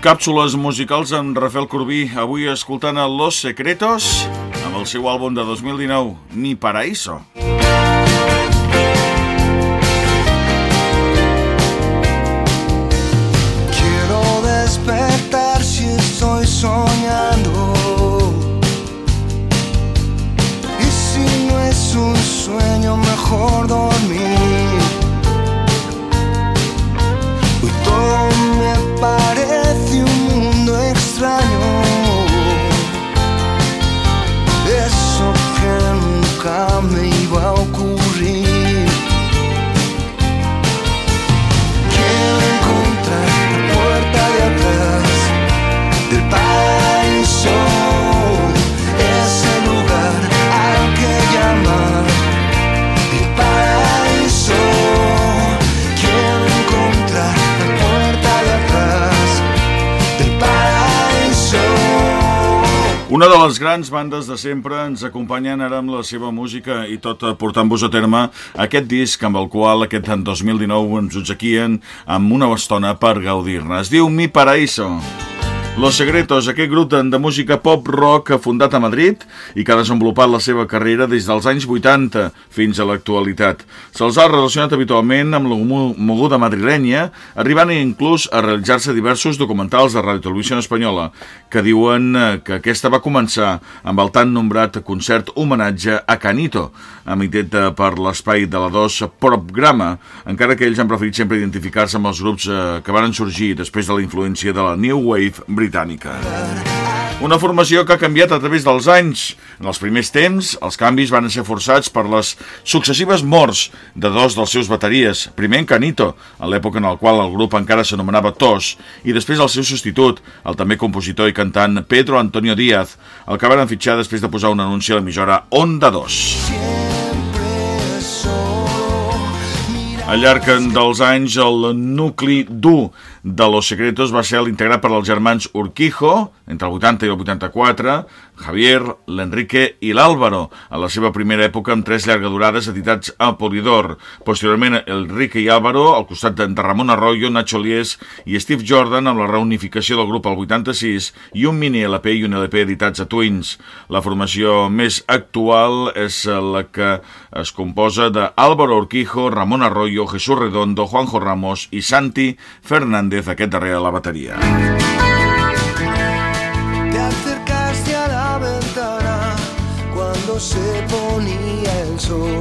Càpsules musicals amb Rafael Corbí, avui escoltant a Los Secretos amb el seu àlbum de 2019, Mi Paraíso. Quiero despertar si estoy soñando. Y si no es un sueño, mejor dormir. samnība augūs. Una de les grans bandes de sempre ens acompanyen ara amb la seva música i tot portant-vos a terme aquest disc amb el qual aquest en 2019 ens obsequien amb una estona per gaudir-ne. Es diu Mi Paraíso. Los Secretos, aquest grup de, música pop-rock fundat a Madrid i que ha desenvolupat la seva carrera des dels anys 80 fins a l'actualitat. Se'ls ha relacionat habitualment amb la mo- moguda madrilenya, arribant inclús a realitzar-se diversos documentals de Ràdio Televisió Espanyola que diuen eh, que aquesta va començar amb el tan nombrat concert homenatge a Canito, emitit per l'espai de la 2 Propgrama, encara que ells han preferit sempre identificar-se amb els grups eh, que van sorgir després de la influència de la New Wave britànica. Una formació que ha canviat a través dels anys. En els primers temps, els canvis van ser forçats per les successives morts de dos dels seus bateries. Primer en Canito, a l'època en la qual el grup encara s'anomenava Tos, i després el seu substitut, el també compositor i cantant Pedro Antonio Díaz, el que van fitxar després de posar un anunci a l'emissora Onda 2. Siempre solo mira Al llarg dels anys, el nucli dur de Los Secretos va ser l'integrat per als germans Urquijo, entre el 80 i el 84, Javier, l'Enrique i l'Àlvaro, a la seva primera època amb tres llargadurades editats a Polidor. Posteriorment, Enrique i Álvaro, al costat de Ramon Arroyo, Nacho Lies i Steve Jordan amb la reunificació del grup al 86 i un mini LP i un LP editats a Twins. La formació més actual és la que es composa de Álvaro Urquijo, Ramon Arroyo, Jesús Redondo, Juanjo Ramos i Santi Fernández, aquest darrer a la bateria. Te acercaste a la ventana cuando se ponía el sol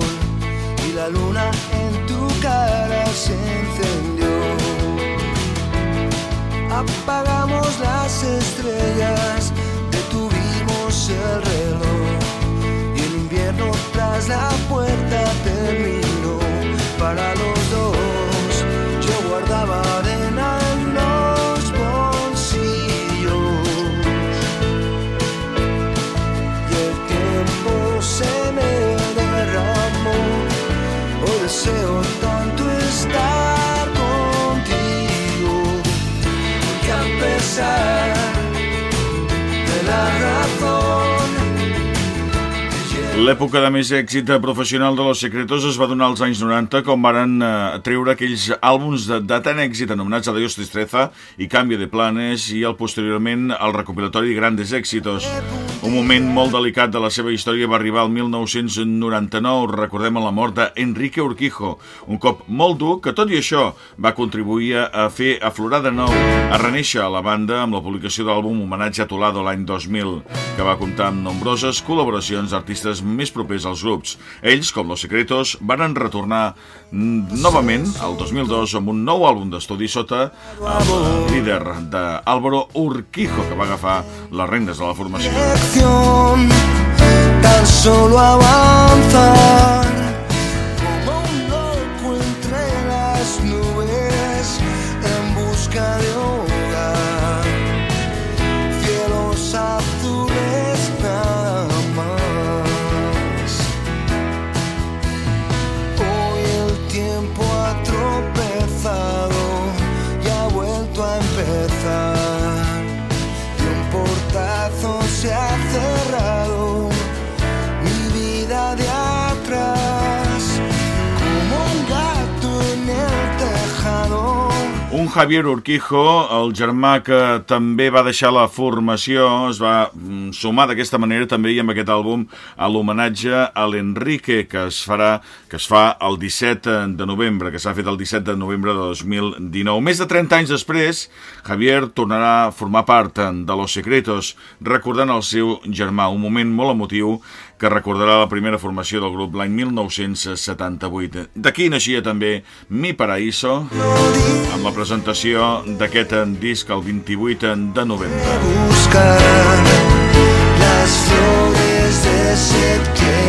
y la luna en tu cara se encendió. Apagamos las estrellas, pesar de la razón, L'època de més èxit professional de Los Secretos es va donar als anys 90 com varen eh, treure aquells àlbums de, de tant èxit anomenats Adiós Tristreza i Canvi de Planes i el posteriorment el recopilatori Grandes Éxitos. Un moment molt delicat de la seva història va arribar al 1999, recordem la mort d'Enrique Urquijo, un cop molt dur que tot i això va contribuir a fer aflorar de nou, a reneixer a la banda amb la publicació de l'àlbum Homenatge a Tolado l'any 2000, que va comptar amb nombroses col·laboracions d'artistes més propers als grups. Ells, com Los Secretos, van retornar novament al 2002 amb un nou àlbum d'estudi sota el líder d'Álvaro Urquijo, que va agafar les regnes de la formació. Tan solo avanza Javier Urquijo, el germà que també va deixar la formació, es va mm, sumar d'aquesta manera també i amb aquest àlbum a l'homenatge a l'Enrique que es farà que es fa el 17 de novembre, que s'ha fet el 17 de novembre de 2019. Més de 30 anys després, Javier tornarà a formar part de Los Secretos, recordant el seu germà, un moment molt emotiu que recordarà la primera formació del grup l'any 1978. D'aquí naixia també Mi Paraíso, amb la presentació d'aquest disc el 28 de novembre. Buscar las flores de septiembre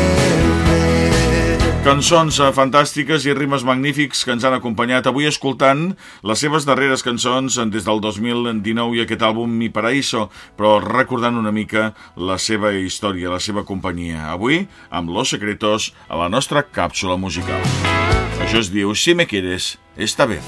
Cançons eh, fantàstiques i rimes magnífics que ens han acompanyat avui escoltant les seves darreres cançons eh, des del 2019 i aquest àlbum Mi Paraíso, però recordant una mica la seva història, la seva companyia. Avui, amb Los Secretos, a la nostra càpsula musical. Això es diu Si me quieres, esta vez.